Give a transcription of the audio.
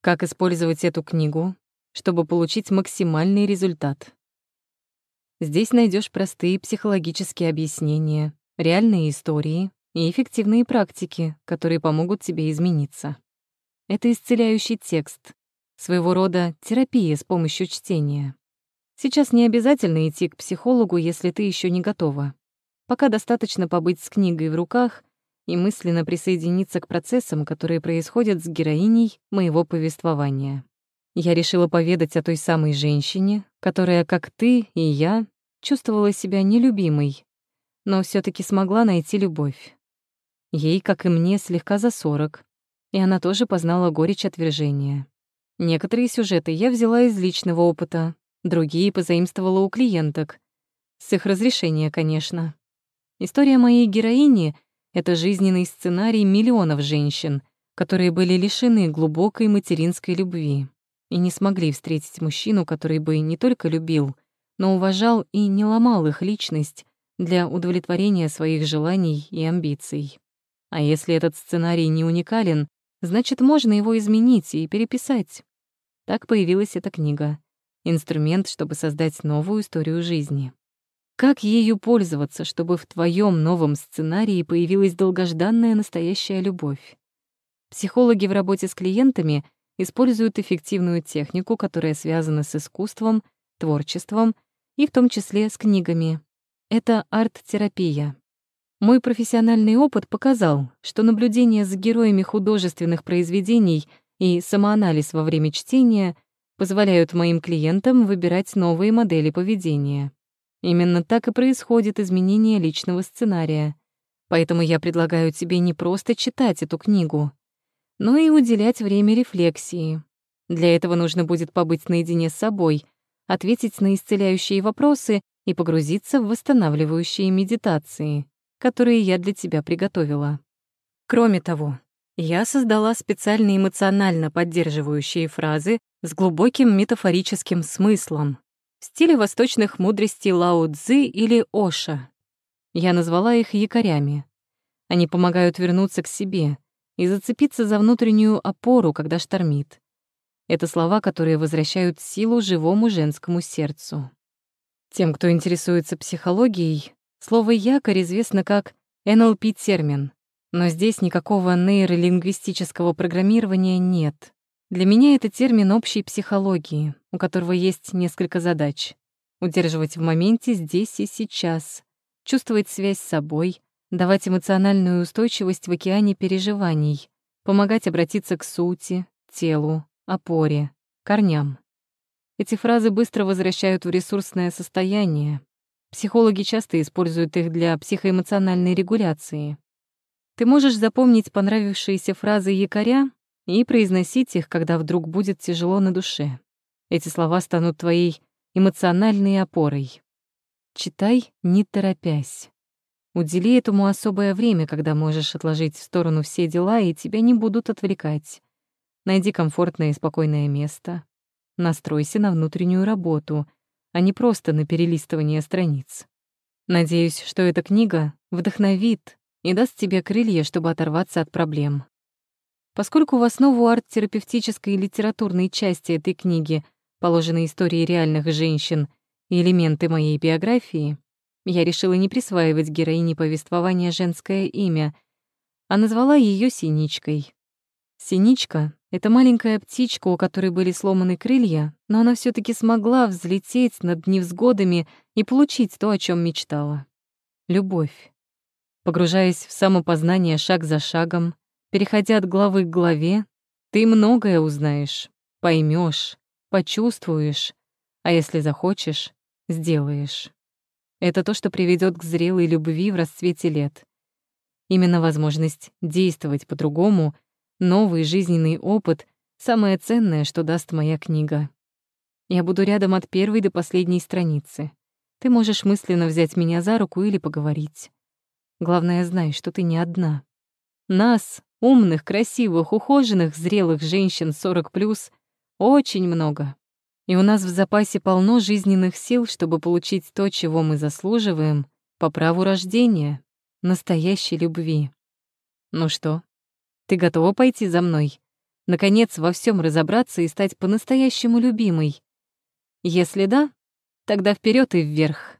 Как использовать эту книгу, чтобы получить максимальный результат? Здесь найдешь простые психологические объяснения, реальные истории и эффективные практики, которые помогут тебе измениться. Это исцеляющий текст, своего рода терапия с помощью чтения. Сейчас не обязательно идти к психологу, если ты еще не готова. Пока достаточно побыть с книгой в руках и мысленно присоединиться к процессам, которые происходят с героиней моего повествования. Я решила поведать о той самой женщине, которая, как ты и я, чувствовала себя нелюбимой, но все таки смогла найти любовь. Ей, как и мне, слегка за сорок, и она тоже познала горечь отвержения. Некоторые сюжеты я взяла из личного опыта, другие позаимствовала у клиенток. С их разрешения, конечно. История моей героини — это жизненный сценарий миллионов женщин, которые были лишены глубокой материнской любви и не смогли встретить мужчину, который бы не только любил, но уважал и не ломал их личность для удовлетворения своих желаний и амбиций. А если этот сценарий не уникален, значит, можно его изменить и переписать. Так появилась эта книга инструмент, чтобы создать новую историю жизни. Как ею пользоваться, чтобы в твоем новом сценарии появилась долгожданная настоящая любовь? Психологи в работе с клиентами используют эффективную технику, которая связана с искусством, творчеством и в том числе с книгами. Это арт-терапия. Мой профессиональный опыт показал, что наблюдение за героями художественных произведений и самоанализ во время чтения — позволяют моим клиентам выбирать новые модели поведения. Именно так и происходит изменение личного сценария. Поэтому я предлагаю тебе не просто читать эту книгу, но и уделять время рефлексии. Для этого нужно будет побыть наедине с собой, ответить на исцеляющие вопросы и погрузиться в восстанавливающие медитации, которые я для тебя приготовила. Кроме того, я создала специальные эмоционально поддерживающие фразы с глубоким метафорическим смыслом в стиле восточных мудростей Лао Цзы или Оша. Я назвала их якорями. Они помогают вернуться к себе и зацепиться за внутреннюю опору, когда штормит. Это слова, которые возвращают силу живому женскому сердцу. Тем, кто интересуется психологией, слово «якорь» известно как NLP-термин — но здесь никакого нейролингвистического программирования нет. Для меня это термин общей психологии, у которого есть несколько задач. Удерживать в моменте здесь и сейчас, чувствовать связь с собой, давать эмоциональную устойчивость в океане переживаний, помогать обратиться к сути, телу, опоре, корням. Эти фразы быстро возвращают в ресурсное состояние. Психологи часто используют их для психоэмоциональной регуляции. Ты можешь запомнить понравившиеся фразы якоря и произносить их, когда вдруг будет тяжело на душе. Эти слова станут твоей эмоциональной опорой. Читай, не торопясь. Удели этому особое время, когда можешь отложить в сторону все дела, и тебя не будут отвлекать. Найди комфортное и спокойное место. Настройся на внутреннюю работу, а не просто на перелистывание страниц. Надеюсь, что эта книга вдохновит, и даст тебе крылья, чтобы оторваться от проблем. Поскольку в основу арт-терапевтической и литературной части этой книги положены истории реальных женщин и элементы моей биографии, я решила не присваивать героине повествования женское имя, а назвала ее Синичкой. Синичка — это маленькая птичка, у которой были сломаны крылья, но она все таки смогла взлететь над невзгодами и получить то, о чем мечтала — любовь. Погружаясь в самопознание шаг за шагом, переходя от главы к главе, ты многое узнаешь, поймешь, почувствуешь, а если захочешь, сделаешь. Это то, что приведет к зрелой любви в расцвете лет. Именно возможность действовать по-другому, новый жизненный опыт — самое ценное, что даст моя книга. Я буду рядом от первой до последней страницы. Ты можешь мысленно взять меня за руку или поговорить. Главное, знай, что ты не одна. Нас, умных, красивых, ухоженных, зрелых женщин 40+, очень много. И у нас в запасе полно жизненных сил, чтобы получить то, чего мы заслуживаем, по праву рождения, настоящей любви. Ну что, ты готова пойти за мной? Наконец, во всем разобраться и стать по-настоящему любимой? Если да, тогда вперед и вверх.